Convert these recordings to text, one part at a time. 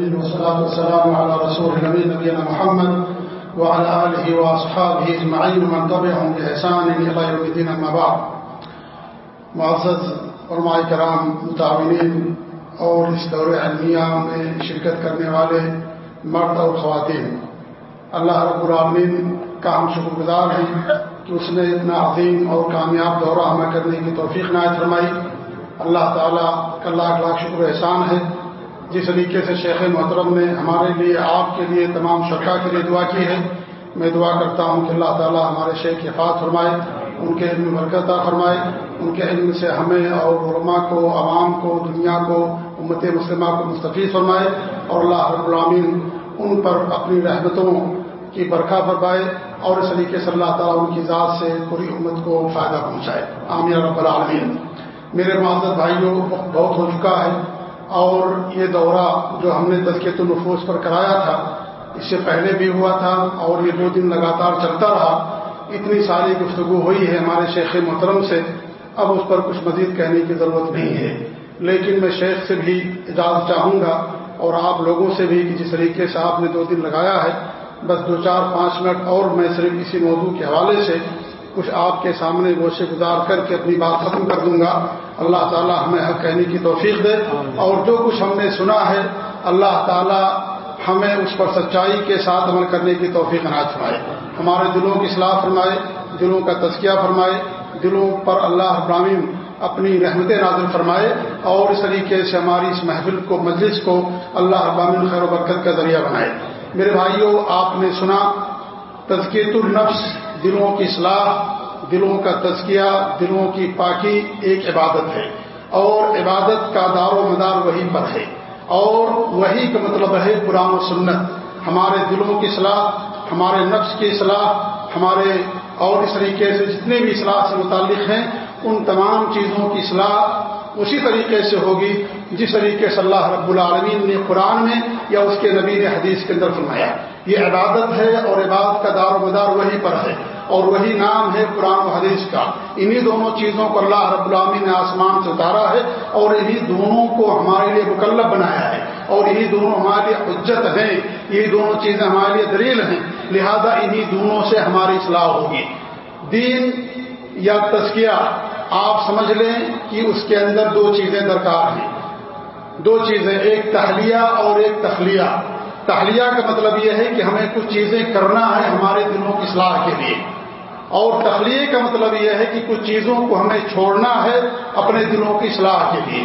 والصلاة والسلام على رسول النبي نبينا محمد وعلى آله وأصحابه اجمعين ومن تبعهم بإحسان إلى يوم الدين أما بعد. معزز علماء کرام، متعاونین اور اس دور علمیہ میں شرکت کرنے والے مرد اور خواتین، اللہ رب العالمین کا ہم شکر گزار ہیں کہ اس نے اتنا عظیم اور کامیاب دورہ ہمیں کرنے کی توفیق نائت فرمائی۔ اللہ تعالیٰ کا لاکھ لاکھ شکر احسان ہے۔ جس طریقے سے شیخ محترم نے ہمارے لیے، آپ کے لیے تمام شرکا کے لیے دعا کی ہے، میں دعا کرتا ہوں کہ اللہ تعالیٰ ہمارے شیخ حفاظ فرمائے، ان کے علم برکتہ فرمائے، ان کے علم سے ہمیں اور علماء کو، عوام کو، دنیا کو، امت مسلمہ کو مستفیض فرمائے اور اللہ رب العامین ان پر اپنی رحمتوں کی برکھا فرمائے اور اس طریقے سے اللہ تعالیٰ ان کی ذات سے پوری امت کو فائدہ پہنچائے۔ عامر رب العالمین۔ میرے معذرت بھائیوں، بہت ہو چکا ہے اور یہ دورہ جو ہم نے تذکیت النفوس پر کرایا تھا، اس سے پہلے بھی ہوا تھا اور یہ دو دن لگاتار چلتا رہا۔ اتنی ساری گفتگو ہوئی ہے ہمارے شیخ محترم سے۔ اب اس پر کچھ مزید کہنے کی ضرورت نہیں ہے۔ لیکن میں شیخ سے بھی اجازت چاہوں گا اور آپ لوگوں سے بھی کہ جس طریقے سے آپ نے دو دن لگایا ہے، بس دو چار پانچ منٹ اور میں صرف اسی موضوع کے حوالے سے کچھ آپ کے سامنے گوشے گزار کر کے اپنی بات ختم کر دوں گا۔ اللہ تعالی ہمیں حق کہنے کی توفیق دے۔ اور جو کچھ ہم نے سنا ہے، اللہ تعالی ہمیں اس پر سچائی کے ساتھ عمل کرنے کی توفیق ناز فرمائے۔ ہمارے دلوں کی اصلاح فرمائے، دلوں کا تذکیہ فرمائے، دلوں پر اللہ ابراہیم اپنی رحمت نازل فرمائے۔ اور اس طریقے سے ہماری اس محفل کو، مجلس کو اللہ ابامن خیر و برکت کا ذریعہ بنائے۔ میرے بھائیوں، آپ نے سنا تزکیت النفس۔ دلوں کی اصلاح دلوں کا تزکیہ، دلوں کی پاکی ایک عبادت ہے۔ اور عبادت کا دار و مدار وہی پر ہے۔ اور وہی کا مطلب ہے قرآن و سنت۔ ہمارے دلوں کی اصلاح ہمارے نفس کی اصلاح ہمارے اور اس طریقے سے جتنے بھی اصلاح سے متعلق ہیں، ان تمام چیزوں کی اصلاح اسی طریقے سے ہوگی جس طریقے سے اللہ رب العالمین نے قرآن میں یا اس کے نبی نے حدیث کے اندر فرمایا۔ یہ عبادت ہے اور عبادت کا دار و مدار وہی پر ہے۔ اور وہی نام ہے قرآن و حدیث کا۔ انہی دونوں چیزوں کو اللہ رب العالمین نے آسمان سے اتارا ہے اور انہی دونوں کو ہمارے لیے مکلب بنایا ہے اور انہی دونوں ہمارے لیے حجت ہیں۔ یہی دونوں چیزیں ہمارے لیے دلیل ہیں۔ لہذا انہی دونوں سے ہماری اصلاح ہوگی۔ دین یا تزکیہ، آپ سمجھ لیں کہ اس کے اندر دو چیزیں درکار ہیں۔ دو چیزیں، ایک تہلیہ اور ایک تخلیہ۔ تہلیہ کا مطلب یہ ہے کہ ہمیں کچھ چیزیں کرنا ہے ہمارے دلوں کی اصلاح کے لیے۔ اور تخلیہ کا مطلب یہ ہے کہ کچھ چیزوں کو ہمیں چھوڑنا ہے اپنے دلوں کی اصلاح کے لیے۔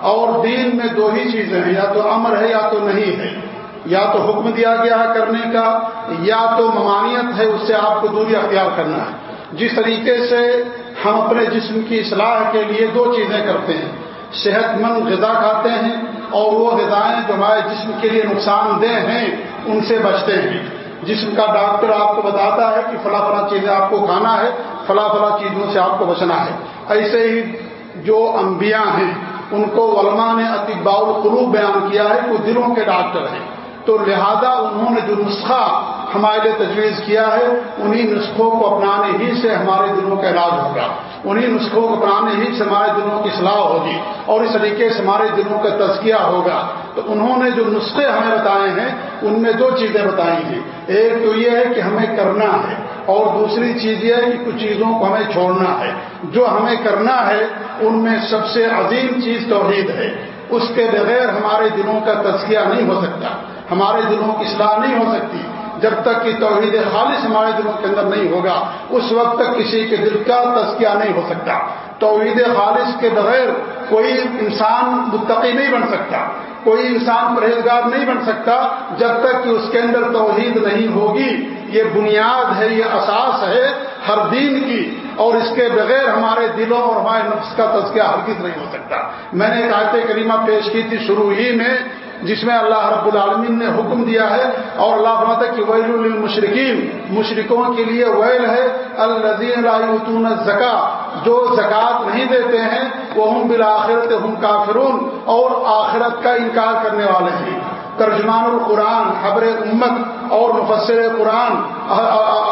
اور دین میں دو ہی چیزیں ہیں، یا تو امر ہے یا تو نہیں ہے۔ یا تو حکم دیا گیا ہے کرنے کا، یا تو ممانعت ہے، اس سے آپ کو دوری اختیار کرنا ہے۔ جس طریقے سے ہم اپنے جسم کی اصلاح کے لیے دو چیزیں کرتے ہیں۔ صحت مند غذا کھاتے ہیں اور وہ غذائیں جو ہمارے جسم کے لیے نقصان دہ ہیں، ان سے بچتے ہیں۔ جسم کا ڈاکٹر آپ کو بتاتا ہے کہ فلاں فلاں چیزیں آپ کو کھانا ہے، فلاں فلاں چیزوں سے آپ کو بچنا ہے۔ ایسے ہی جو انبیاء ہیں، ان کو علماء نے اطباء القلوب بیان کیا ہے، وہ دلوں کے ڈاکٹر ہیں۔ تو لہذا انہوں نے جو نسخہ ہمارے لیے تجویز کیا ہے، انہی نسخوں کو اپنانے ہی سے ہمارے دلوں کا علاج ہوگا۔ انہی نسخوں کو اپنانے ہی سے ہمارے دلوں کی اصلاح ہوگی اور اس طریقے سے ہمارے دلوں کا تزکیہ ہوگا۔ تو انہوں نے جو نسخے ہمیں بتائے ہیں، ان میں دو چیزیں بتائی ہیں۔ ایک تو یہ ہے کہ ہمیں کرنا ہے اور دوسری چیز یہ ہے کہ کچھ چیزوں کو ہمیں چھوڑنا ہے۔ جو ہمیں کرنا ہے، ان میں سب سے عظیم چیز توحید ہے۔ اس کے بغیر ہمارے دلوں کا تزکیہ نہیں ہو سکتا۔ ہمارے دلوں کی اصلاح نہیں ہو سکتی۔ جب تک کہ توحید خالص ہمارے دلوں کے اندر نہیں ہوگا، اس وقت تک کسی کے دل کا تزکیہ نہیں ہو سکتا۔ توحید خالص کے بغیر کوئی انسان متقی نہیں بن سکتا، کوئی انسان پرہیزگار نہیں بن سکتا جب تک کہ اس کے اندر توحید نہیں ہوگی۔ یہ بنیاد ہے، یہ اساس ہے ہر دین کی، اور اس کے بغیر ہمارے دلوں اور ہمارے نفس کا تذکیہ ہرگز نہیں ہو سکتا۔ میں نے ایک آیت کریمہ پیش کی تھی شروع ہی میں جس میں اللہ رب العالمین نے حکم دیا ہے اور اللہ فرماتا کہ ویل المشرقین مشرقوں کے لیے ویل ہے الزین رایتون زکا جو زکوٰۃ نہیں دیتے ہیں وہ ہم بالآخرت ہم کافرون اور آخرت کا انکار کرنے والے ہیں۔ ترجمان القرآن، خبر امت اور مفسر قرآن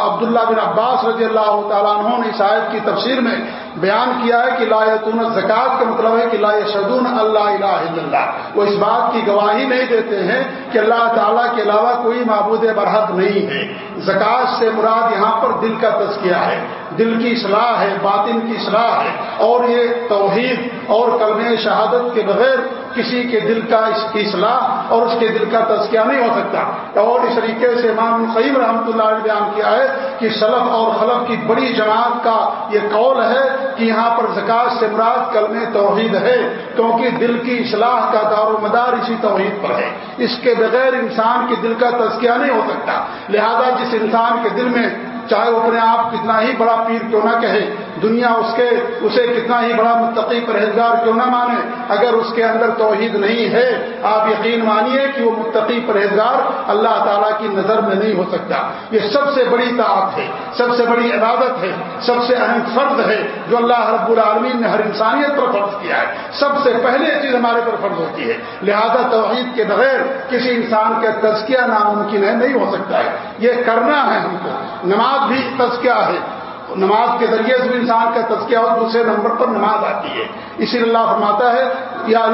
عبداللہ بن عباس رضی اللہ تعالیٰ عنہ نے آیت کی تفسیر میں بیان کیا ہے کہ لایتون زکوٰۃ کا مطلب ہے کہ لا شدون اللہ الہ الا اللہ۔ وہ اس بات کی گواہی نہیں دیتے ہیں کہ اللہ تعالیٰ کے علاوہ کوئی معبود برحد نہیں ہے۔ زکوٰۃ سے مراد یہاں پر دل کا تذکیہ ہے۔ دل کی اصلاح ہے، باطن کی اصلاح ہے۔ اور یہ توحید اور کلم شہادت کے بغیر کسی کے دل کا اس کی اصلاح اور اس کے دل کا تذکیہ نہیں ہو سکتا۔ اور اس طریقے سے امام قیم رحمۃ اللہ علیہ بیان کیا ہے کہ سلف اور خلف کی بڑی جماعت کا یہ قول ہے کہ یہاں پر زکات سے مراد کلم توحید ہے، کیونکہ دل کی اصلاح کا دار و مدار اسی توحید پر ہے۔ اس کے بغیر انسان کے دل کا تذکیہ نہیں ہو سکتا۔ لہذا جس انسان کے دل میں چاہے وہ اپنے آپ کتنا ہی بڑا پیر کیوں نہ کہے دنیا اس کے، اسے کتنا ہی بڑا متقی پرہیزگار کیوں نہ مانے، اگر اس کے اندر توحید نہیں ہے، آپ یقین مانیے کہ وہ متقی پرہیزگار اللہ تعالیٰ کی نظر میں نہیں ہو سکتا۔ یہ سب سے بڑی طاقت ہے، سب سے بڑی عبادت ہے، سب سے اہم فرد ہے جو اللہ رب العالمین نے ہر انسانیت پر فرض کیا ہے۔ سب سے پہلے چیز ہمارے پر فرض ہوتی ہے۔ لہذا توحید کے بغیر کسی انسان کا تزکیہ ناممکن ہے، نہیں ہو سکتا ہے۔ یہ کرنا ہے ہم کو۔ نماز بھی تزکیہ ہے۔ نماز کے ذریعے سے بھی انسان کا تذکیہ اور دوسرے نمبر پر نماز آتی ہے۔ اسی لیے اللہ فرماتا ہے، یا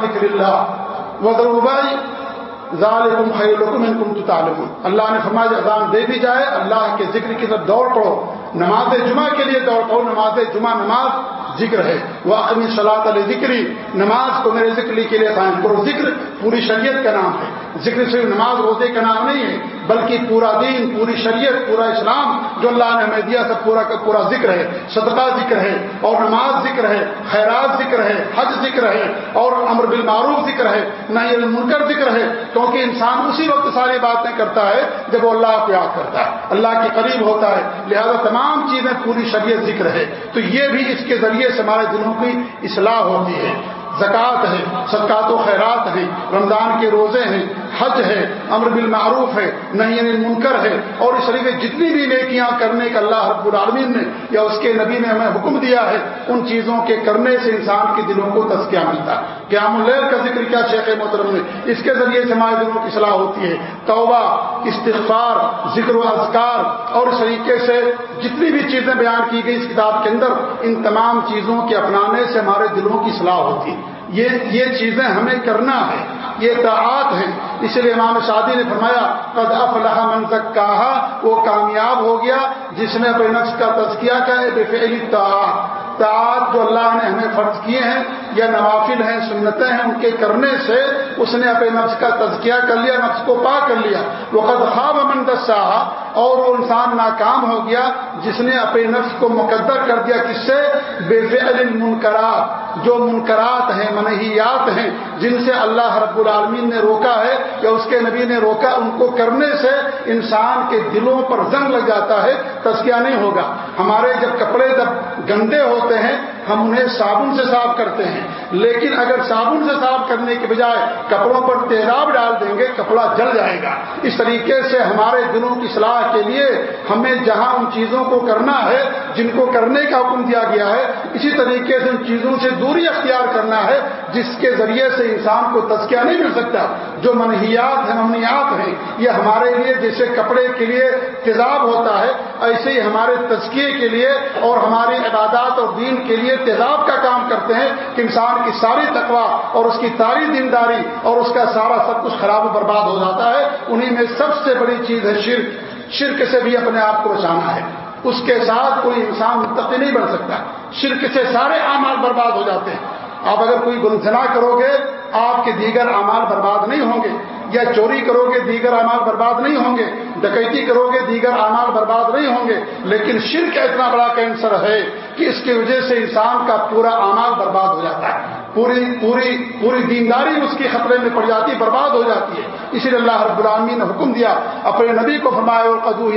ذکر اللہ۔ وزربائی ظالم خیرکم ان کم تعلم اللہ نے فرمایا اذان دے دی جائے، اللہ کے ذکر کی طرف دوڑ پڑو۔ نماز جمعہ کے لیے دوڑ پڑو۔ نماز جمعہ نماز ذکر ہے۔ وہ اقمی صلاح علیہ ذکری نماز کو میرے ذکر کے لیے قائم کرو۔ ذکر پوری شریعت کا نام ہے۔ ذکر صرف نماز روزے کا نام نہیں ہے، بلکہ پورا دین، پوری شریعت، پورا اسلام جو اللہ نے ہمیں دیا سب پورا کا پورا ذکر ہے۔ صدقہ ذکر ہے اور نماز ذکر ہے، خیرات ذکر ہے، حج ذکر ہے اور امر بالمعروف ذکر ہے نہ یہ منکر ذکر ہے۔ کیونکہ انسان اسی وقت ساری باتیں کرتا ہے جب وہ اللہ کو یاد کرتا ہے۔ اللہ کے قریب ہوتا ہے۔ لہذا تمام چیزیں پوری شریعت ذکر ہے۔ تو یہ بھی اس کے ذریعے سے ہمارے دلوں کی اصلاح ہوتی ہے۔ زکوٰۃ ہے، صدقات و خیرات ہیں رمضان کے روزے ہیں، حج ہے، امر بالمعروف ہے نہیں منکر ہے، اور اس طریقے جتنی بھی نیکیاں کرنے کا اللہ رب العالمین نے یا اس کے نبی نے ہمیں حکم دیا ہے، ان چیزوں کے کرنے سے انسان کے دلوں کو تذکیہ ملتا ہے۔ قیام اللیل کا ذکر کیا شیخ محترم نے؟ اس کے ذریعے سے ہمارے دلوں کی صلاح ہوتی ہے۔ توبہ، استغفار، ذکر و اذکار اور اس طریقے سے جتنی بھی چیزیں بیان کی گئی اس کتاب کے اندر، ان تمام چیزوں کے اپنانے سے ہمارے دلوں کی صلاح ہوتی۔ یہ یہ چیزیں ہمیں کرنا ہے، یہ اطاعت ہے۔ اس لیے امام شادی نے فرمایا، قد افلح من تک کہا وہ کامیاب ہو گیا جس نے اپنے نقص کا تذکیہ کا ہے بے فعلی تعات جو اللہ نے ہمیں فرض کیے ہیں یا نوافل ہیں، سنتیں ہیں، ان کے کرنے سے اس نے اپنے نفس کا تذکیہ کر لیا، نفس کو پا کر لیا۔ وہ قد خواب امن دسا اور وہ انسان ناکام ہو گیا جس نے اپنے نفس کو مقدر کر دیا کس سے؟ بے فعل منکرات۔ جو منکرات ہیں منحیات ہیں، جن سے اللہ رب العالمین نے روکا ہے یا اس کے نبی نے روکا، ان کو کرنے سے انسان کے دلوں پر زنگ لگ جاتا ہے تسکیہ نہیں ہوگا۔ ہمارے جب کپڑے جب گندے ہوتے ہیں ہم انہیں صابن سے صاف کرتے ہیں۔ لیکن اگر صابن سے صاف کرنے کے بجائے کپڑوں پر تیزاب ڈال دیں گے، کپڑا جل جائے گا۔ اس طریقے سے ہمارے دلوں کی صلاح کے لیے ہمیں جہاں ان چیزوں کو کرنا ہے، جن کو کرنے کا حکم دیا گیا ہے، اسی طریقے سے ان چیزوں سے دوری اختیار کرنا ہے، جس کے ذریعے سے انسان کو تذکیہ نہیں مل سکتا۔ جو منحیات ہیں ممنیات ہیں، یہ ہمارے لیے جیسے کپڑے کے لیے تیزاب ہوتا ہے، ایسے ہی ہمارے تزکیے کے لیے اور ہماری عبادات اور دین کے لیے تیزاب کا کام کرتے ہیں کہ انسان کی ساری تقوا اور اس کی ساری دینداری اور اس کا سارا سب کچھ خراب و برباد ہو جاتا ہے۔ انہیں میں سب سے بڑی چیز ہے شرک۔ شرک سے بھی اپنے آپ کو بچانا ہے۔ اس کے ساتھ کوئی انسان متقی نہیں بن سکتا۔ شرک سے سارے اعمال برباد ہو جاتے ہیں۔ آپ اگر کوئی گنجنا کرو گے آپ کے دیگر اعمال برباد نہیں ہوں گے، یا چوری کرو گے دیگر اعمال برباد نہیں ہوں گے، ڈکیتی کرو گے دیگر اعمال برباد نہیں ہوں گے، لیکن شرک اتنا بڑا کینسر ہے کہ اس کی وجہ سے انسان کا پورا اعمال برباد ہو جاتا ہے۔ پوری پوری پوری دینداری اس کی خطرے میں پڑ جاتی، برباد ہو جاتی ہے۔ اسی لیے اللہ رب العالمین نے حکم دیا، اپنے نبی کو فرمایا اور قدو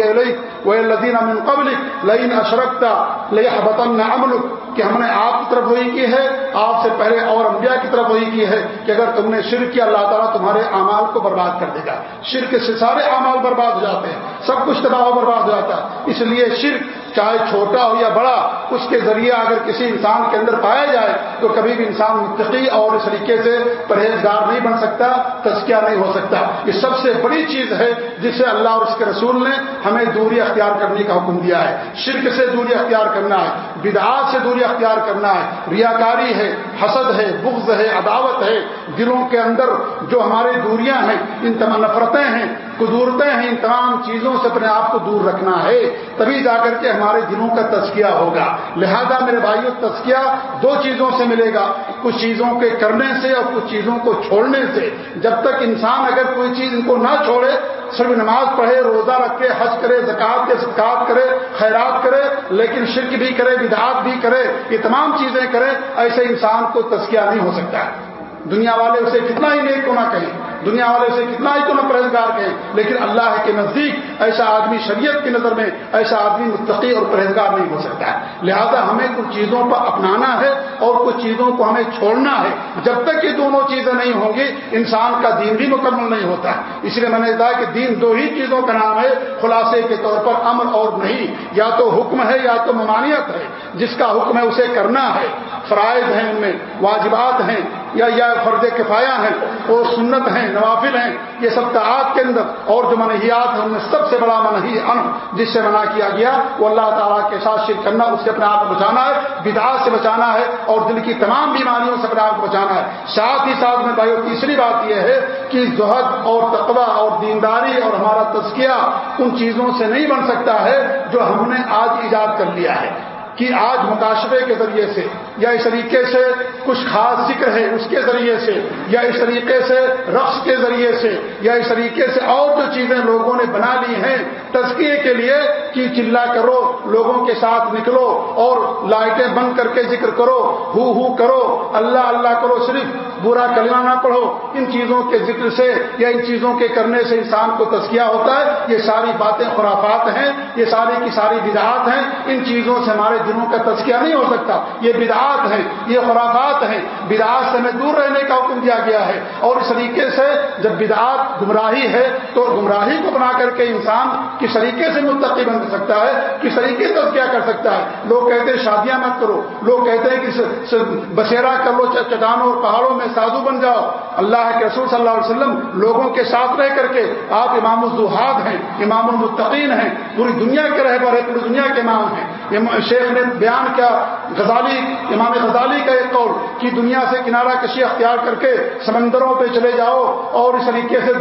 وہ لدین امن قبل لین اشرکتا لئی حبتن امن کہ ہم نے آپ کی طرف وہی کی ہے، آپ سے پہلے اور انبیاء کی طرف وہی کی ہے کہ اگر تم نے شرک کیا، اللہ تعالیٰ تمہارے اعمال کو برباد کر دے گا۔ شرک سے سارے اعمال برباد ہو جاتے ہیں، سب کچھ تباہ و برباد ہو جاتا ہے۔ اس لیے شرک چاہے چھوٹا ہو یا بڑا، اس کے ذریعے اگر کسی انسان کے اندر پایا جائے تو کبھی بھی انسان متقی اور اس طریقے سے پرہیزگار نہیں بن سکتا، تزکیہ نہیں ہو سکتا۔ یہ سب سے بڑی چیز ہے جسے اللہ اور اس کے رسول نے ہمیں دوری اختیار کرنے کا حکم دیا ہے۔ شرک سے دوری اختیار کرنا ہے، بدعات سے دوری اختیار کرنا ہے۔ ریاکاری ہے، حسد ہے، بغض ہے، عداوت ہے۔ دلوں کے اندر جو ہماری دوریاں ہیں، ان تمام نفرتیں ہیں قدورتیں ہیں ان تمام چیزوں سے اپنے آپ کو دور رکھنا ہے، تبھی جا کر کے ہمارے دلوں کا تزکیہ ہوگا۔ لہذا میرے بھائیوں تزکیہ دو چیزوں سے ملے گا، کچھ چیزوں کے کرنے سے اور کچھ چیزوں کو چھوڑنے سے۔ جب تک انسان اگر کوئی چیز ان کو نہ چھوڑے، صرف نماز پڑھے، روزہ رکھے، حج کرے زکات کے صدقات کرے، خیرات کرے، لیکن شرک بھی کرے، بدعات بھی کرے، یہ تمام چیزیں کرے، ایسے انسان کو تزکیہ نہیں ہو سکتا۔ ہے دنیا والے اسے کتنا ہی نیک کو نہ کہیں، دنیا والے اسے کتنا ہی تو نہ پرہزگار کہیں، لیکن اللہ کے نزدیک ایسا آدمی شریعت کی نظر میں ایسا آدمی متقی اور پرہزگار نہیں ہو سکتا ہے۔ لہذا ہمیں کچھ چیزوں پر اپنانا ہے اور کچھ چیزوں کو ہمیں چھوڑنا ہے۔ جب تک یہ دونوں چیزیں نہیں ہوں گی، انسان کا دین بھی مکمل نہیں ہوتا ہے۔ اس لیے میں نے کہا کہ دین دو ہی چیزوں کا نام ہے، خلاصے کے طور پر امر اور نہیں۔ یا تو حکم ہے یا تو ممانعت ہے۔ جس کا حکم ہے اسے کرنا ہے۔ فرائض ہیں ان میں، واجبات ہیں، یا یا فرض کفایا ہیں اور سنت ہیں، نوافل ہیں، یہ سب تعات کے اندر، اور جو منحیات ہیں، ان میں سب سے بڑا منہی ان، جس سے منع کیا گیا، وہ اللہ تعالیٰ کے ساتھ شرک کرنا، اس سے اپنے آپ کو بچانا ہے بدعات سے بچانا ہے، اور دل کی تمام بیماریوں سے اپنے آپ کو بچانا ہے۔ ساتھ ہی ساتھ میں بھائی تیسری بات یہ ہے کہ زہد اور تقوی اور دینداری اور ہمارا تزکیہ ان چیزوں سے نہیں بن سکتا ہے جو ہم نے آج ایجاد کر لیا ہے۔ کہ آج مکاشبے کے ذریعے سے یا اس طریقے سے کچھ خاص ذکر ہے اس کے ذریعے سے یا اس طریقے سے رقص کے ذریعے سے یا اس طریقے سے اور جو چیزیں لوگوں نے بنا لی ہیں تزکیے کے لیے کہ چلا کرو، لوگوں کے ساتھ نکلو اور لائٹیں بند کر کے ذکر کرو، ہو ہو کرو، اللہ اللہ کرو، صرف برا کلمہ نہ پڑھو۔ ان چیزوں کے ذکر سے یا ان چیزوں کے کرنے سے انسان کو تزکیہ ہوتا ہے۔ یہ ساری باتیں خرافات ہیں، یہ ساری کی ساری بدعات ہیں۔ ان چیزوں سے ہمارے دنوں کا تذکیہ نہیں ہو سکتا۔ یہ بدعات ہیں، یہ خرافات ہیں۔ بدعات سے ہمیں دور رہنے کا حکم دیا گیا ہے۔ اور اس طریقے سے جب بدعات گمراہی ہے، تو گمراہی کو بنا کر کے انسان کس طریقے سے متقی بن سکتا ہے؟ کس طریقے سے کیا کر سکتا ہے؟ لوگ کہتے ہیں شادیاں مت کرو۔ لوگ کہتے ہیں کہ بسیرا کر لو، چٹانوں اور پہاڑوں میں سادھو بن جاؤ۔ اللہ کے رسول صلی اللہ علیہ وسلم لوگوں کے ساتھ رہ کر کے آپ امام الزحاد ہیں، امام المتقین ہیں، پوری دنیا کے رہ بر پوری دنیا کے امام ہیں۔ شیخ نے بیان کیا، غزالی، امام غزالی کا ایک قول کہ دنیا سے کنارہ کشی اختیار کر کے سمندروں پہ چلے جاؤ اور اس طریقے سے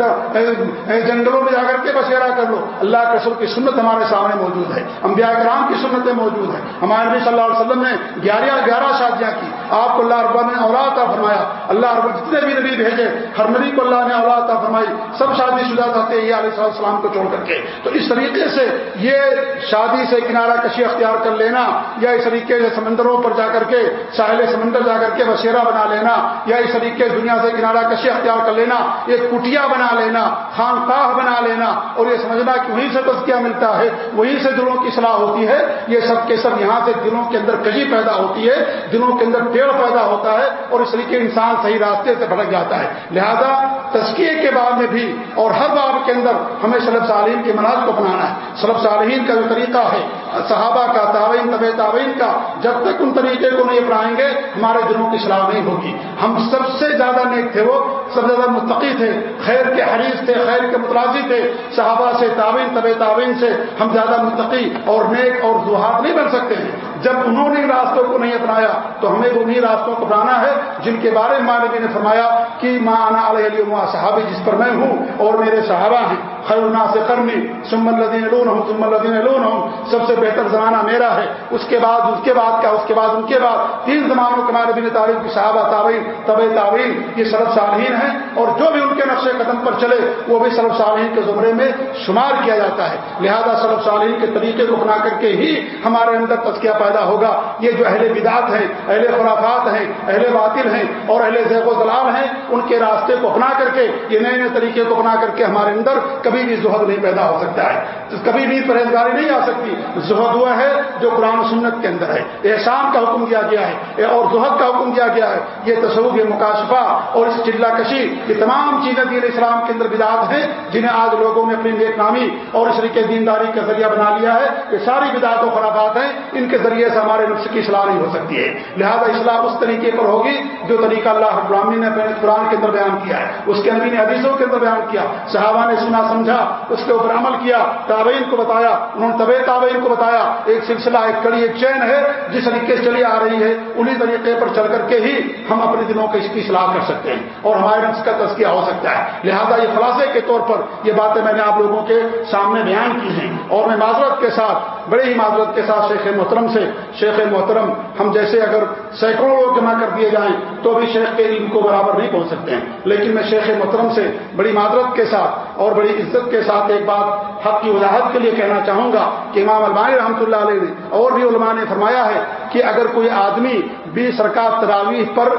جنگلوں میں جا کر کے بسیرا کر لو۔ اللہ کے رسول کی سنت ہمارے سامنے موجود ہے۔ انبیاء کرام کی سنتیں موجود ہیں۔ ہمارے نبی صلی اللہ علیہ وسلم نے گیارہ گیارہ شادیاں کی۔ آپ کو اللہ رب نے اولاد کا فرمایا۔ اللہ رب جتنے بھی نبی بھیجے، ہر نبی کو اللہ نے اولاد کا فرمائی۔ سب شادی شدہ تھے یہ علیہ السلام کو چھوڑ کر کے۔ تو اس طریقے سے یہ شادی سے کنارہ کشی اختیار کر لینا، یا اس طریقے سے سمندروں پر جا کر کے، ساحل سمندر جا کر کے بشیرہ بنا لینا، یا اس طریقے سے دنیا سے کنارہ کشی اختیار کر لینا، ایک کٹیا بنا لینا، خانقاہ بنا لینا، اور یہ سمجھنا کہ وہیں سے تسکیہ ملتا ہے، وہیں سے دلوں کی صلاح ہوتی ہے۔ یہ سب کے سب یہاں سے دلوں کے اندر کجی پیدا ہوتی ہے، دلوں کے اندر ٹیڑھ پیدا ہوتا ہے اور اس طریقے انسان صحیح راستے سے بھٹک جاتا ہے۔ لہذا تسکیے کے بعد میں بھی اور ہر باب کے اندر ہمیں سلب صالحین کے مناظ کو اپنانا ہے۔ سلب صالحین کا جو طریقہ ہے، صحابہ کا تعوین طب تعوین کا، جب تک ان طریقے کو نہیں اپنائیں گے، ہمارے دلوں کی صلاح نہیں ہوگی۔ ہم سب سے زیادہ نیک تھے وہ، سب سے زیادہ متقی تھے، خیر کے حریث تھے، خیر کے مترازی تھے۔ صحابہ سے تعوین طب تعوین سے ہم زیادہ متقی اور نیک اور دہات نہیں بن سکتے۔ ہیں جب انہوں نے راستوں کو نہیں اپنایا تو ہمیں انہیں راستوں کو اپنانا ہے جن کے بارے میں مانوی نے فرمایا کہ ماں انا علیہ علیہ صحابی جس پر میں ہوں اور میرے صحابہ ہیں۔ خیرنا سے کرنی سمن لدین لون ہوں سمن لدین لون ہوں سب سے بہتر زمانہ میرا ہے۔ اس کے بعد، اس کے بعد کیا؟ اس کے بعد، ان کے بعد۔ تین زمانوں کے مالبی نے تعریف کی صحابہ تعوین طب تعوین یہ سرب صالحین ہیں۔ اور جو بھی ان کے نقش قدم پر چلے، وہ بھی سرب صالحین کے زمرے میں شمار کیا جاتا ہے۔ لہذا سرب صالحین کے طریقے کو اپنا کر کے ہی ہمارے اندر تذکیہ پیدا ہوگا۔ یہ جو اہل بدعت ہیں، اہل خرافات ہیں، اہل باطل ہیں اور اہل زیب و دلال ہیں، ان کے راستے کو اپنا کر کے، یہ نئے نئے طریقے کو اپنا کر کے ہمارے اندر کبھی بھی زہد نہیں پیدا ہو سکتا ہے۔ کبھی بھی پرہیزگاری نہیں آ سکتی۔ زہد وہ ہے جو قرآن سنت کے اندر ہے۔ احسان کا حکم دیا گیا ہے۔ اور زہد کا حکم دیا گیا ہے۔ یہ تصور یہ مکاشفہ اور اس چلا کشی، یہ تمام چیزیں دین اسلام کے اندر بدعت ہیں جنہیں آج لوگوں نے اپنی نیک نامی اور اس طریقے دینداری کا ذریعہ بنا لیا ہے۔ یہ ساری بدعت و خرابات ہیں۔ ان کے ذریعے سے ہمارے نفس کی اصلاح نہیں ہو سکتی ہے۔ لہذا اصلاح اس طریقے پر ہوگی جو طریقہ اللہ ابراہمی نے قرآن کے اندر بیان کیا ہے۔ اس کے نبی نے حدیثوں کے اندر بیان کیا۔ صحابہ نے سنا، سمجھا اس کے اوپر عمل کیا، تابعین کو بتایا، انہوں نے طبع تابعین کو بتایا، ایک سلسلہ، ایک کڑی، ایک چین ہے، جس طریقے سے چلی آ رہی ہے، انہی طریقے پر چل کر کے ہی ہم اپنے دنوں کی اس کی اصلاح کر سکتے ہیں، اور ہمارے نفس کا تذکیہ ہو سکتا ہے۔ لہذا یہ خلاصے کے طور پر یہ باتیں میں نے آپ لوگوں کے سامنے بیان کی ہیں۔ اور میں معذرت کے ساتھ، بڑے ہی معذرت کے ساتھ شیخ محترم سے، شیخ محترم، ہم جیسے اگر سینکڑوں لوگ جمع کر دیے جائیں، تو بھی شیخ کے علم کو برابر نہیں پہنچ سکتے ہیں۔ لیکن میں شیخ محترم سے بڑی معذرت کے ساتھ اور بڑی عزت کے ساتھ ایک بات حق کی وضاحت کے لیے کہنا چاہوں گا کہ امام البانی رحمۃ اللہ علیہ نے اور بھی علماء نے فرمایا ہے کہ اگر کوئی آدمی بھی سرکار تراویح پر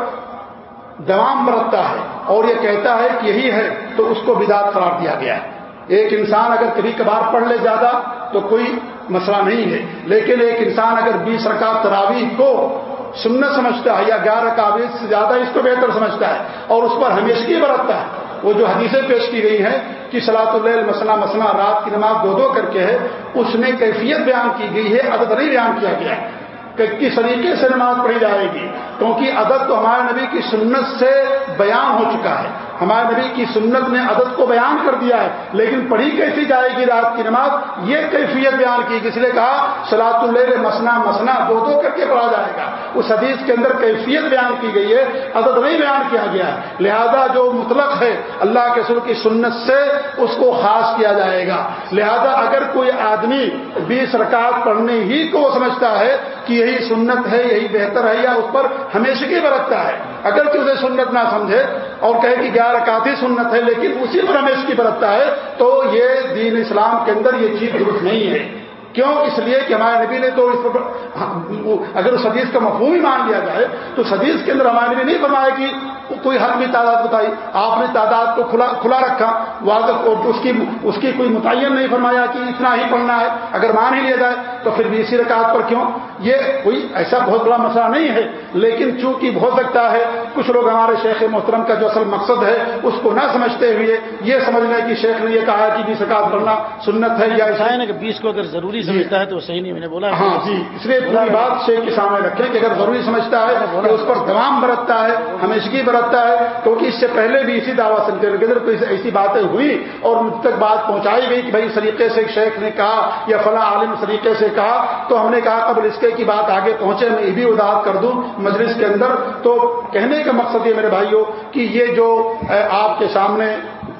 دوام برتتا ہے اور یہ کہتا ہے کہ یہی ہے تو اس کو بدات قرار دیا گیا ہے۔ ایک انسان اگر کبھی کبھار پڑھ لے زیادہ تو کوئی مسئلہ نہیں ہے۔ لیکن ایک انسان اگر بیس رکعت تراویح کو سنت سمجھتا ہے یا گیارہ کابل سے زیادہ اس کو بہتر سمجھتا ہے اور اس پر ہمیشگی برتتا ہے وہ جو حدیثیں پیش کی گئی ہیں کہ سلاۃ اللہ مسئلہ مسئلہ رات کی نماز دو دو کر کے ہے، اس میں کیفیت بیان کی گئی ہے، عدد نہیں بیان کیا گیا ہے کہ کس طریقے سے نماز پڑھی جائے گی، کیونکہ عدد تو ہمارے نبی کی سنت سے بیان ہو چکا ہے۔ ہمارے نبی کی سنت نے عدد کو بیان کر دیا ہے، لیکن پڑھی کیسی جائے گی رات کی نماز؟ یہ کیفیت بیان کی اس لیے کہا سلاۃ اللہ مسنا مسنا، دو دو کر کے پڑھا جائے گا۔ اس حدیث کے اندر کیفیت بیان کی گئی ہے عدد نہیں بیان کیا گیا ہے۔ لہذا جو مطلق ہے، اللہ کے سر کی سنت سے اس کو خاص کیا جائے گا۔ لہذا اگر کوئی آدمی بیس رکعت پڑھنے ہی کو سمجھتا ہے کہ یہی سنت ہے، یہی بہتر ہے، یا اس پر ہمیشہ کی برتتا ہے اگر تو اسے سنت نہ سمجھے اور کہے کہ گیارہ کافی سنت ہے، لیکن اسی پر ہمیشہ کی برتتا ہے، تو یہ دین اسلام کے اندر یہ چیز درست نہیں ہے۔ کیوں؟ اس لیے کہ ہمارے نبی نے تو اس پر اگر اس حدیث کا مفہوم ہی مان لیا جائے، تو حدیث کے اندر ہمارے نبی نہیں فرمایا کہ کوئی حق بھی تعداد بتائی آپ نے تعداد کو کھلا کھلا رکھا اس کی اس کی کوئی متعین نہیں فرمایا کہ اتنا ہی پڑھنا ہے اگر مان ہی لیا جائے تو پھر بھی اسی رکعت پر کیوں؟ یہ کوئی ایسا بہت بڑا مسئلہ نہیں ہے لیکن چونکہ ہو سکتا ہے کچھ لوگ ہمارے شیخ محترم کا جو اصل مقصد ہے اس کو نہ سمجھتے ہوئے یہ سمجھنا کہ شیخ نے یہ کہا کہ بیس رکعت پڑھنا سنت ہے یا ایسا ہے کہ بیس کو اگر ضروری جی۔ سمجھتا ہے تو صحیح نہیں میں نے بولا ہاں جی۔ اس لیے پوری بات شیخ کے سامنے رکھیں کہ اگر ضروری سمجھتا ہے کہ اس پر دوام برتتا ہے ہمیشگی برتتا ہے، کیونکہ اس سے پہلے بھی اسی دعوی سینٹر کے اندر کوئی ایسی باتیں ہوئی اور مجھ تک بات پہنچائی گئی کہ بھائی اس طریقے سے شیخ نے کہا یا فلاں عالم اس طریقے سے کہا، تو ہم نے کہا قبل اس کے کی بات آگے پہنچے، میں یہ بھی اداس کر دوں مجلس کے اندر۔ تو کہنے کا مقصد یہ میرے بھائیوں کہ یہ جو آپ کے سامنے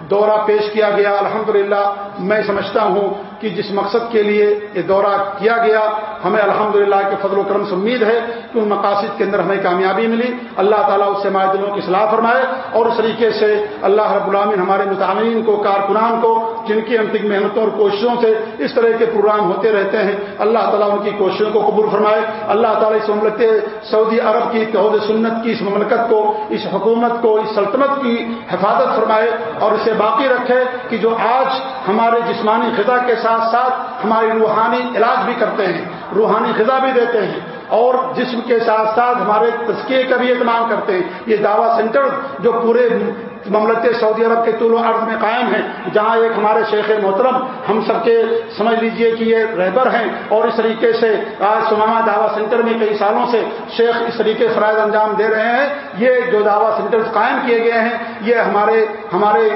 دورہ پیش کیا گیا، الحمدللہ، میں سمجھتا ہوں کہ جس مقصد کے لیے یہ دورہ کیا گیا، ہمیں الحمدللہ کے فضل و کرم سے امید ہے کہ ان مقاصد کے اندر ہمیں کامیابی ملی۔ اللہ تعالیٰ اس سے مائع دلوں کی صلاح فرمائے اور اس طریقے سے اللہ رب العامن ہمارے متعمین کو، کارکنان کو، جن کی انتک محنتوں اور کوششوں سے اس طرح کے پروگرام ہوتے رہتے ہیں، اللہ تعالیٰ ان کی کوششوں کو قبول فرمائے۔ اللہ تعالیٰ اس مملکت سعودی عرب کی تہود سنت کی اس مملکت کو، اس حکومت کو، اس سلطنت کی حفاظت فرمائے اور اسے باقی رکھے کہ جو آج ہمارے جسمانی خدا کے ساتھ ساتھ ہماری روحانی علاج بھی کرتے ہیں، روحانی غذا بھی دیتے ہیں اور جسم کے ساتھ ساتھ ہمارے تسکیے کا بھی اہتمام کرتے ہیں۔ یہ دعوی سینٹر جو پورے مملکت سعودی عرب کے طول و عرض میں قائم ہے جہاں ایک ہمارے شیخ محترم، ہم سب کے سمجھ لیجیے کہ یہ رہبر ہیں اور اس طریقے سے آج سناما دعوی سینٹر میں کئی سالوں سے شیخ اس طریقے فرائض انجام دے رہے ہیں۔ یہ جو دعوی سینٹر قائم کیے گئے ہیں، یہ ہمارے ہمارے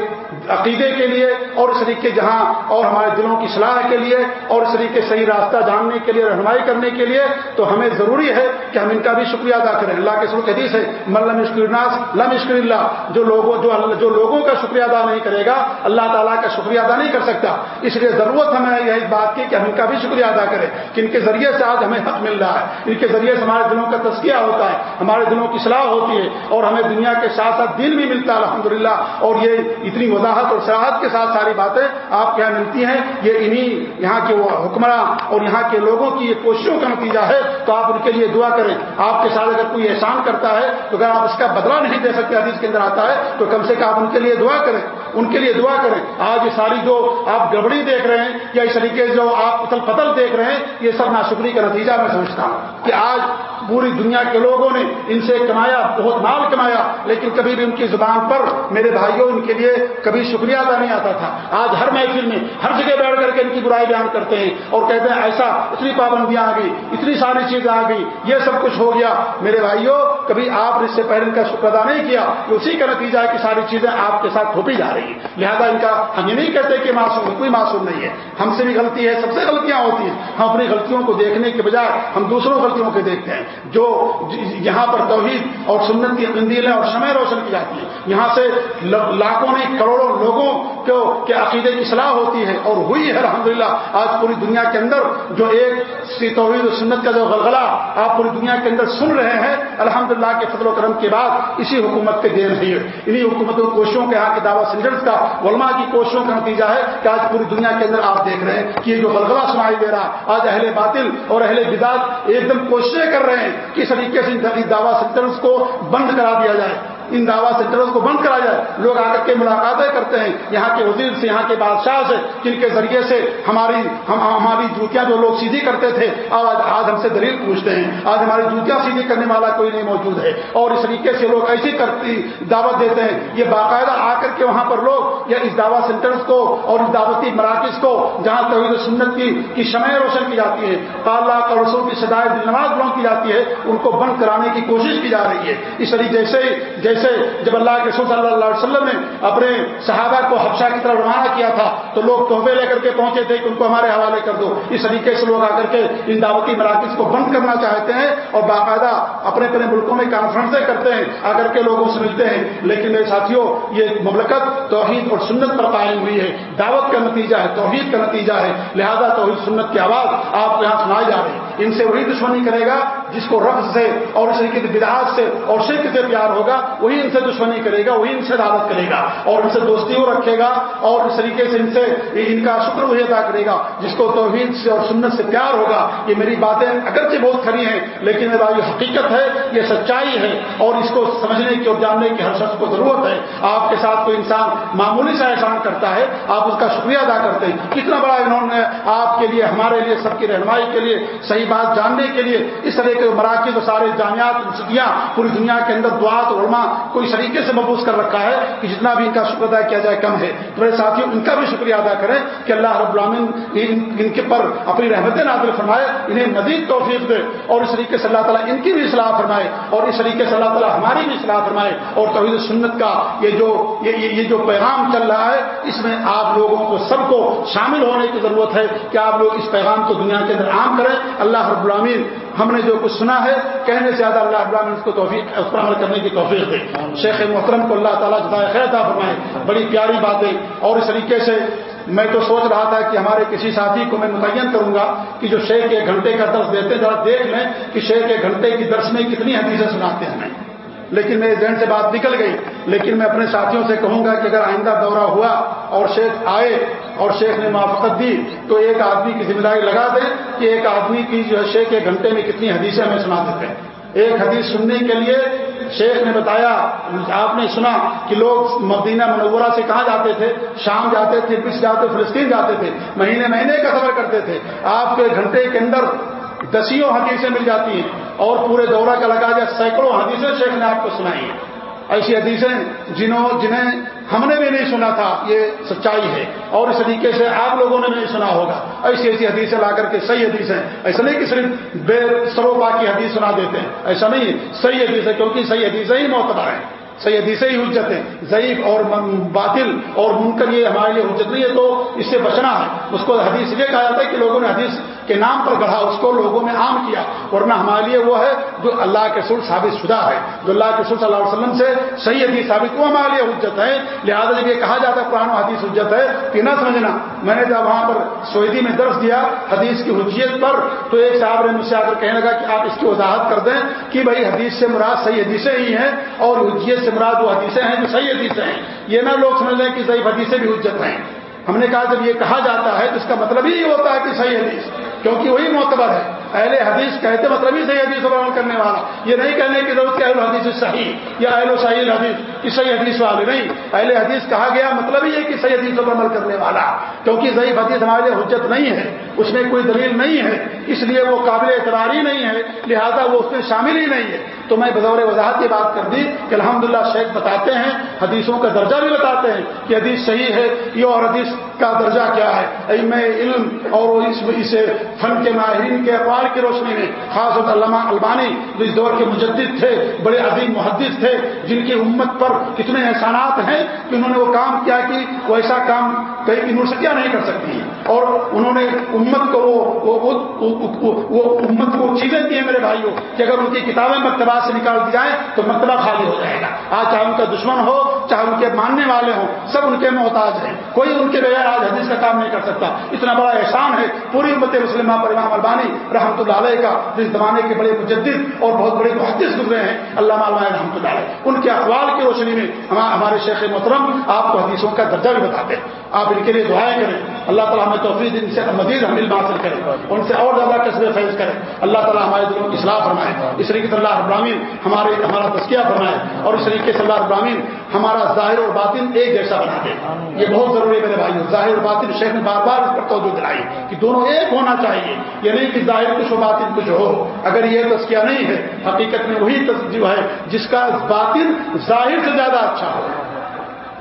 عقیدے کے لیے اور اس طریقے جہاں اور ہمارے دلوں کی صلاح کے لیے اور اس طریقے صحیح راستہ جاننے کے لیے، رہنمائی کرنے کے لیے تو ہمیں ضروری ہے کہ ہم ان کا بھی شکریہ ادا کریں۔ اللہ کے سر حدیث ہے ملم اسکرناس لم اسکر اللہ، جو لوگوں، جو جو لوگوں کا شکریہ ادا نہیں کرے گا، اللہ تعالیٰ کا شکریہ ادا نہیں کر سکتا۔ اس لیے ضرورت ہمیں یہی بات کی کہ ہم ان کا بھی شکریہ ادا کریں کہ ان کے ذریعے سے آج ہمیں حق مل رہا ہے۔ ان کے ذریعے سے ہمارے دلوں کا تذکیہ ہوتا ہے، ہمارے دلوں کی صلاح ہوتی ہے اور ہمیں دنیا کے ساتھ ساتھ دل بھی ملتا ہے الحمد اور یہ اتنی وضاحت اور صلاحت کے ساتھ ساری باتیں آپ کے یہاں ملتی ہیں۔ یہ انہی یہاں کے حکمراں اور یہاں کے لوگوں کی یہ کوششوں کا نتیجہ ہے۔ تو آپ ان کے لیے دعا کریں۔ آپ کے ساتھ اگر کوئی احسان کرتا ہے تو اگر آپ اس کا بدلہ نہیں دے سکتے، حدیث کے اندر آتا ہے، تو کم سے کم آپ ان کے لیے دعا کریں۔ ان کے لیے دعا کریں۔ آج یہ ساری جو آپ گڑبڑی دیکھ رہے ہیں یا اس طریقے سے جو آپ اتل پتل دیکھ رہے ہیں، یہ سب ناشکری کا نتیجہ میں سمجھتا ہوں کہ آج پوری دنیا کے لوگوں نے ان سے کمایا بہت مال کمایا لیکن کبھی بھی ان کی زبان پر میرے بھائیوں، ان کے لیے کبھی شکریہ ادا نہیں آتا تھا۔ آج ہر محفل میں ہر جگہ بیٹھ کر کے ان کی برائی بیان کرتے ہیں اور کہتے ہیں، ایسا اتنی پابندیاں آ گئی اتنی ساری چیزیں آ گئی یہ سب کچھ ہو گیا۔ میرے بھائیوں، کبھی آپ اس سے پہلے ان کا شکر ادا نہیں کیا اسی کا نتیجہ ہے کہ ساری چیزیں آپ کے ساتھ تھوپی جا رہی ہیں لہذا ان کا ہم یہ نہیں کہتے کہ معصوم، کوئی معصوم نہیں ہے۔ ہم سے بھی غلطی ہے، سب سے غلطیاں ہوتی ہیں۔ ہم اپنی غلطیوں کو دیکھنے کے بجائے ہم دوسروں غلطیوں کو دیکھتے ہیں، جو یہاں پر توحید اور سنت کی قندیلیں اور شمع روشن کی جاتی ہیں یہاں سے لاکھوں نہیں، کروڑوں لوگوں کو، کے عقیدے کی اصلاح ہوتی ہے اور ہوئی ہے، الحمدللہ۔ آج پوری دنیا کے اندر جو ایک توحید و سنت کا جو غلغلہ آپ پوری دنیا کے اندر سن رہے ہیں، الحمدللہ کے فضل و کرم کے بعد اسی حکومت کے دین ہے انہیں حکومتوں، کوششوں کے یہاں کے دعوی سینٹرس کا علماء کی کوششوں کا نتیجہ ہے کہ آج پوری دنیا کے اندر آپ دیکھ رہے ہیں کہ یہ جو غلغلہ سنائی دے رہا ہے، آج اہل باطل اور اہل بداد ایک دم کوششیں کر رہے ہیں کس طریقے سے دعوی سینٹرس کو بند کرا دیا جائے۔ ان دعوی سینٹروں کو بند کرا جائے۔ لوگ آ کر کے ملاقاتیں کرتے ہیں۔ یہاں کے وزیر سے، یہاں کے بادشاہ سے، جن کے ذریعے سے ہماری، ہم، ہماری جوتیاں جو لوگ سیدھی کرتے تھے، آج آج ہم سے دلیل پوچھتے ہیں۔ آج ہماری جوتیاں سیدھی کرنے والا کوئی نہیں موجود ہے۔ اور اس طریقے سے لوگ ایسی کرتی، دعوت دیتے ہیں۔ یہ باقاعدہ آ کر کے وہاں پر لوگ یا اس دعوی سینٹرز کو اور اس دعوتی مراکز کو، جہاں توحید سنت کی کی شمع روشن کی جاتی ہے پالا اور رسول کی شدائت نماز بلند کی جاتی ہے، ان کو بند کرانے کی کوشش کی جا رہی ہے۔ اس طریقے سے جیسے جیسے جب اللہ کے رسول صلی اللہ علیہ وسلم نے اپنے صحابہ کو حفشہ کی طرف روانہ کیا تھا، تو لوگ تحفے لے کر کے پہنچے تھے کہ ان کو ہمارے حوالے کر دو۔ اس طریقے سے لوگ آ کر کے ان دعوتی مراکز کو بند کرنا چاہتے ہیں اور باقاعدہ اپنے اپنے ملکوں میں کانفرنسیں کرتے ہیں، آ کر کے لوگوں سے ملتے ہیں۔ لیکن میرے ساتھیوں، یہ مملکت توحید اور سنت پر قائم ہوئی ہے۔ دعوت کا نتیجہ ہے، توحید کا نتیجہ ہے۔ لہذا توحید سنت کی آواز آپ یہاں سنائی جا رہی ہے۔ ان سے وہی دشمنی کرے گا جس کو رقص سے اور اس طریقے سے بداعت سے اور شرک سے پیار ہوگا وہی ان سے دشمنی کرے گا، وہی ان سے دعوت کرے گا اور ان سے دوستی وہ رکھے گا اور اس طریقے سے ان سے ان کا شکر وہی ادا کرے گا، جس کو توحید سے اور سنت سے پیار ہوگا۔ یہ میری باتیں اگرچہ بہت کھڑی ہیں، لیکن میرا یہ حقیقت ہے، یہ سچائی ہے اور اس کو سمجھنے کی اور جاننے کی ہر شخص کو ضرورت ہے۔ آپ کے ساتھ کوئی انسان معمولی سا احسان کرتا ہے، آپ اس کا شکریہ ادا کرتے ہیں۔ کتنا بڑا انہوں نے آپ کے لیے، ہمارے لیے، سب کی رہنمائی کے لیے، صحیح بات جاننے کے لیے اس طرح کے مراکز و سارے جامعات یونیورسٹیاں پوری دنیا کے اندر دعات علماء کو اس طریقے سے محبوس کر رکھا ہے کہ جتنا بھی ان کا شکر ادا کیا جائے کم ہے۔ تو میرے ساتھیوں، ان کا بھی شکریہ ادا کریں کہ اللہ رب العالمین ان کے پر اپنی رحمت نازل فرمائے، انہیں مزید توفیق دے اور اس طریقے سے اللہ تعالیٰ ان کی بھی اصلاح فرمائے اور اس طریقے سے اللہ تعالیٰ ہماری بھی اصلاح فرمائے اور توحید سنت کا یہ جو یہ جو پیغام چل رہا ہے، اس میں آپ لوگوں کو سب کو شامل ہونے کی ضرورت ہے کہ آپ لوگ اس پیغام کو دنیا کے اندر عام کریں۔ اللہ رب العالمین ہم نے جو کچھ سنا ہے، کہنے سے زیادہ اللہ ابراہین اس کو توفیق، اس پر عمل کرنے کی توفیق دے۔ شیخ محترم کو اللہ تعالیٰ جدائے خیر تھا فرمائے، بڑی پیاری باتیں اور اس طریقے سے میں تو سوچ رہا تھا کہ ہمارے کسی ساتھی کو میں متعین کروں گا کہ جو شیخ کے گھنٹے کا درس دیتے ہیں، ذرا دیکھ لیں کہ شیخ کے گھنٹے کی درس میں کتنی حدیثیں سناتے ہیں۔ ہمیں لیکن میرے ذہن سے بات نکل گئی۔ لیکن میں اپنے ساتھیوں سے کہوں گا کہ اگر آئندہ دورہ ہوا اور شیخ آئے اور شیخ نے موافقت دی تو ایک آدمی کی ذمہ داری لگا دیں کہ ایک آدمی کی جو ہے شیخ کے گھنٹے میں کتنی حدیثیں ہمیں سنا دیتے ہیں۔ ایک حدیث سننے کے لیے شیخ نے بتایا، آپ نے سنا کہ لوگ مدینہ منورہ سے کہاں جاتے تھے؟ شام جاتے تھے، پس جاتے، فلسطین جاتے تھے۔ مہینے مہینے کا سفر کرتے تھے۔ آپ کے گھنٹے کے اندر دسیوں حدیثیں مل جاتی ہیں۔ اور پورے دورہ کا لگا جائے سینکڑوں حدیثیں شیخ نے آپ کو سنائی۔ ہیں ایسی حدیثیں جنہوں جنہیں ہم نے بھی نہیں سنا تھا، یہ سچائی ہے۔ اور اس طریقے سے آپ لوگوں نے نہیں سنا ہوگا۔ ایسی ایسی حدیثیں لا کر کے صحیح حدیثیں۔ ایسا نہیں کہ صرف بے سروپا کی حدیث سنا دیتے ہیں۔ ایسا نہیں صحیح حدیث ہے کیونکہ صحیح حدیثیں ہی معتبر ہیں۔ صحیح حدیثیں ہی حجت ہیں ضعیف اور باطل اور منکر یہ ہمارے لیے حجت نہیں ہے، تو اس سے بچنا ہے۔ اس کو حدیث یہ کہا جاتا ہے کہ لوگوں نے حدیث کے نام پر گڑھا، اس کو لوگوں میں عام کیا، ورنہ ہمارے لیے وہ ہے جو اللہ کے سر ثابت شدہ ہے، جو اللہ کے سر صلی اللہ علیہ وسلم سے صحیح حدیث ثابت، وہ ہمارے لیے حجت ہے۔ لہٰذا جب یہ کہا جاتا ہے قرآن و حدیث حجت ہے کہ نہ سمجھنا۔ میں نے جب وہاں پر سعودی میں درس دیا حدیث کی حجیت پر، تو ایک صاحب نے مجھ سے آ کر کہنے لگا کہ آپ اس کی وضاحت کر دیں کہ بھائی حدیث سے مراد صحیح حدیثیں ہی ہیں اور حجیت سے مراد وہ حدیثیں ہیں جو صحیح حدیثیں ہیں۔ یہ نہ لوگ سمجھ لیں کہ صحیح حدیثیں بھی حجت ہیں۔ ہم نے کہا جب یہ کہا جاتا ہے تو اس کا مطلب ہی ہوتا ہے کہ صحیح حدیث، کیونکہ وہی معتبر ہے۔ اہل حدیث کہتے مطلب ہی صحیح حدیث پر عمل کرنے والا۔ یہ نہیں کہنے کی ضرورت کہ اہل حدیث صحیح یا اہل و صحیح حدیث کہ صحیح حدیث والے نہیں۔ اہل حدیث کہا گیا مطلب ہی ہے کہ صحیح حدیث پر عمل کرنے والا۔ کیونکہ ضعیف حدیث ہمارے لیے حجت نہیں ہے، اس میں کوئی دلیل نہیں ہے، اس لیے وہ قابل اعتبار ہی نہیں ہے، لہذا وہ اس میں شامل ہی نہیں ہے۔ تو میں بطور وضاحت یہ بات کر دی کہ الحمدللہ شیخ بتاتے ہیں، حدیثوں کا درجہ بھی بتاتے ہیں کہ حدیث صحیح ہے یہ اور حدیث کا درجہ کیا ہے۔ علم علم اور اس اسے فن کے ماہرین کے اقوال کی روشنی میں، خاص طور علامہ البانی جو اس دور کے مجدد تھے، بڑے عظیم محدث تھے، جن کی امت پر کتنے احسانات ہیں کہ انہوں نے وہ کام کیا کہ وہ ایسا کام کئی یونیورسٹیاں نہیں کر سکتی اور انہوں نے امت کو وہ وہ امت کو چیزیں دی ہیں میرے بھائیوں کہ اگر ان کی کتابیں مکتبہ سے نکال دی جائیں تو مکتبہ خالی ہو جائے گا۔ آج چاہے ان کا دشمن ہو چاہے ان کے ماننے والے ہوں، سب ان کے محتاج ہیں۔ کوئی ان کے بغیر آج حدیث کا کام نہیں کر سکتا۔ اتنا بڑا احسان ہے، پوری امت مسلمہ پر امام البانی رحمۃ اللہ علیہ کا جس زمانے کے بڑے مجدد اور بہت بڑے محدث گزرے ہیں۔ اللہ علامہ رحمۃ اللہ علیہ، ان کے اخبار کی روشنی میں ہمارے شیخ محترم آپ کو حدیثوں کا درجہ بھی بتاتے ہیں۔ آپ ان کے لیے دعائیں کریں۔ اللہ تعالیٰ ہمیں توفیق ان سے مزید ہم حاصل کریں۔ ان سے اور زیادہ قصبے فیض کریں۔ اللہ تعالیٰ ہمارے دلوں کی اصلاح فرمائے۔ اس طریقے سے اللہ ابراہین ہمارے ہمارا تسکیہ فرمائے۔ اور اس طریقے سے اللہ ابراہین ہمارا ظاہر اور باطن ایک جیسا بنا دے۔ یہ بہت ضروری ہے میرے بھائی ظاہر اور باطن شیخ نے بار بار اس پر توجہ دلائی کہ دونوں ایک ہونا چاہیے۔ یہ نہیں کہ ظاہر کچھ ہو باطن کچھ ہو۔ اگر یہ تسکیہ نہیں ہے، حقیقت میں وہی جو ہے، جس کا باطن ظاہر سے زیادہ اچھا ہو۔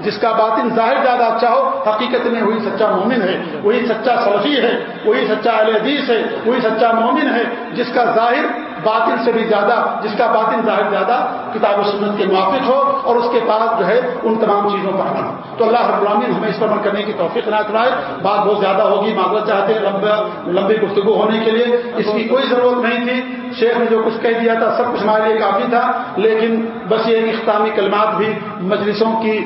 جس کا باطن ظاہر زیادہ اچھا ہو، حقیقت میں وہی سچا مومن ہے، وہی سچا سلفی ہے، وہی سچا اہل حدیث ہے، وہی سچا مومن ہے، جس کا ظاہر باطن سے بھی زیادہ، جس کا باطن ظاہر زیادہ کتاب و سنت کے موافق ہو اور اس کے بعد جو ہے ان تمام چیزوں پر عمل ہو۔ تو اللہ رب العالمین ہمیں اس پر عمل کرنے کی توفیق نہ کرائے بات بہت زیادہ ہوگی، معذرت چاہتے ہیں لمبی گفتگو ہونے کے لیے، اس کی کوئی ضرورت نہیں تھی۔ شیخ نے جو کچھ کہہ دیا تھا، سب کچھ ہمارے لیے کافی تھا، لیکن بس یہ اختتامی کلمات بھی مجلسوں کی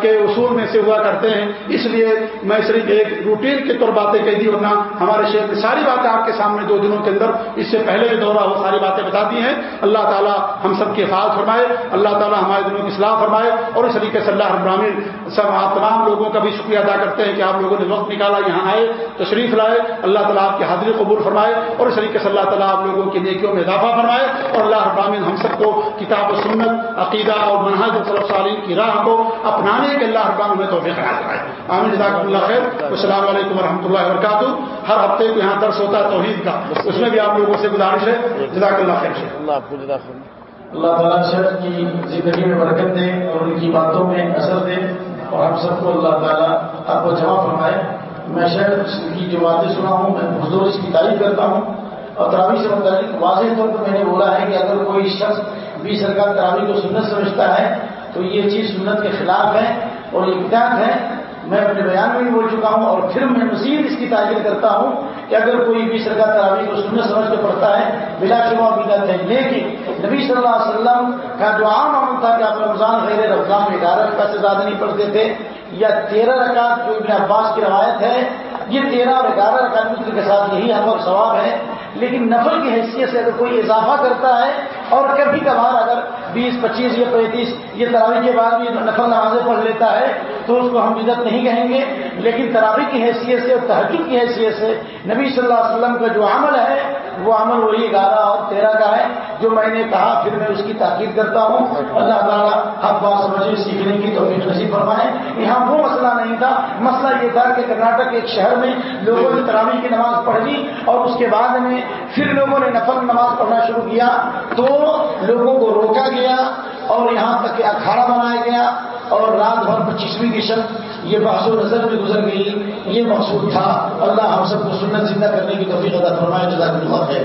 کے اصول میں سے ہوا کرتے ہیں۔ اس لیے میں صرف ایک روٹین کے طور باتیں کہہ دی، ورنہ ہمارے شیخ نے ساری باتیں آپ کے سامنے دو دنوں کے اندر، اس سے پہلے جو دورہ ہو ساری باتیں بتا دی ہیں۔ اللہ تعالیٰ ہم سب کی حفاظت فرمائے، اللہ تعالیٰ ہمارے دنوں کی اصلاح فرمائے، اور اس طریقے سے اللہ ابراہین سب آپ تمام لوگوں کا بھی شکریہ ادا کرتے ہیں کہ آپ لوگوں نے وقت نکالا، یہاں آئے، تشریف لائے، اللہ تعالیٰ آپ کی حاضری قبول فرمائے، اور اس طریقے سے اللہ تعالیٰ آپ لوگوں کی نیکیوں میں اضافہ فرمائے اور اللہ ابراہین ہم سب کو کتاب و سنت عقیدہ اور منہاج صلی سالین کی راہ کو اپنانے کے اللہ ابراہین میں توفیق کرائے عامر جزاک اللہ خیر۔ السلام علیکم و رحمۃ اللہ وبرکاتہ۔ ہر ہفتے کو یہاں درس ہوتا ہے توحید کا۔ اس میں بھی آپ لوگوں سے گزارش ہے۔ جزاک اللہ خیر۔ اللہ اللہ تعالیٰ شہر کی زندگی میں برکت دے اور ان کی باتوں میں اثر دے۔ اور ہم سب کو اللہ تعالیٰ آپ کو جمع فرمائے۔ میں شہر کی جو باتیں سنا ہوں میں حضور اس کی تعریف کرتا ہوں۔ اور تراوی سے متعلق واضح طور پر میں نے بولا ہے کہ اگر کوئی شخص بھی سرکار تراوی کو سنت سمجھتا ہے، تو یہ چیز سنت کے خلاف ہے اور اقدام ہے۔ میں اپنے بیان میں بھی بول چکا ہوں اور پھر میں مزید اس کی تعریف کرتا ہوں کہ اگر کوئی بھی سرکار تراوی کو سنت سمجھ کے پڑھتا ہے، بلا شبہ بدت ہے۔ لیکن نبی صلی اللہ علیہ وسلم کا جو عام عمل تھا کہ آپ رمضان غیر رمضان میں گیارہ رکعت سے زیادہ نہیں پڑھتے تھے یا تیرہ رکعت جو ابن عباس کی روایت ہے، یہ تیرہ اور گیارہ رکعت کے ساتھ یہی ہم اور ثواب ہے۔ لیکن نفل کی حیثیت سے اگر کوئی اضافہ کرتا ہے اور کبھی کبھار اگر بیس، پچیس یا پینتیس یہ تراوی کے بعد بھی نفل نمازیں پڑھ لیتا ہے، تو اس کو ہم عزت نہیں کہیں گے۔ لیکن تراوی کی حیثیت سے اور تحجد کی حیثیت سے نبی صلی اللہ علیہ وسلم کا جو عمل ہے، وہ عمل وہی گیارہ اور تیرہ کا ہے، جو میں نے کہا، پھر میں اس کی تاکید کرتا ہوں۔ اللہ تعالیٰ ہر بات سمجھے، سیکھنے کی تو نصیب فرمائے۔ یہاں وہ مسئلہ نہیں تھا۔ مسئلہ یہ تھا کہ کرناٹک ایک شہر میں لوگوں نے تراوی کی نماز پڑھ لی اور اس کے بعد میں پھر لوگوں نے نفل نماز پڑھنا شروع کیا۔ تو لوگوں کو روکا گیا اور یہاں تک کہ اکھاڑا بنایا گیا اور رات بھر پچیسویں کی شب یہ بحث و نظر میں گزر گئی۔ یہ مقصود تھا۔ اللہ ہم سب کو سنت زندہ کرنے کی توفیق ادا فرمائے۔ جزاک اللہ ہے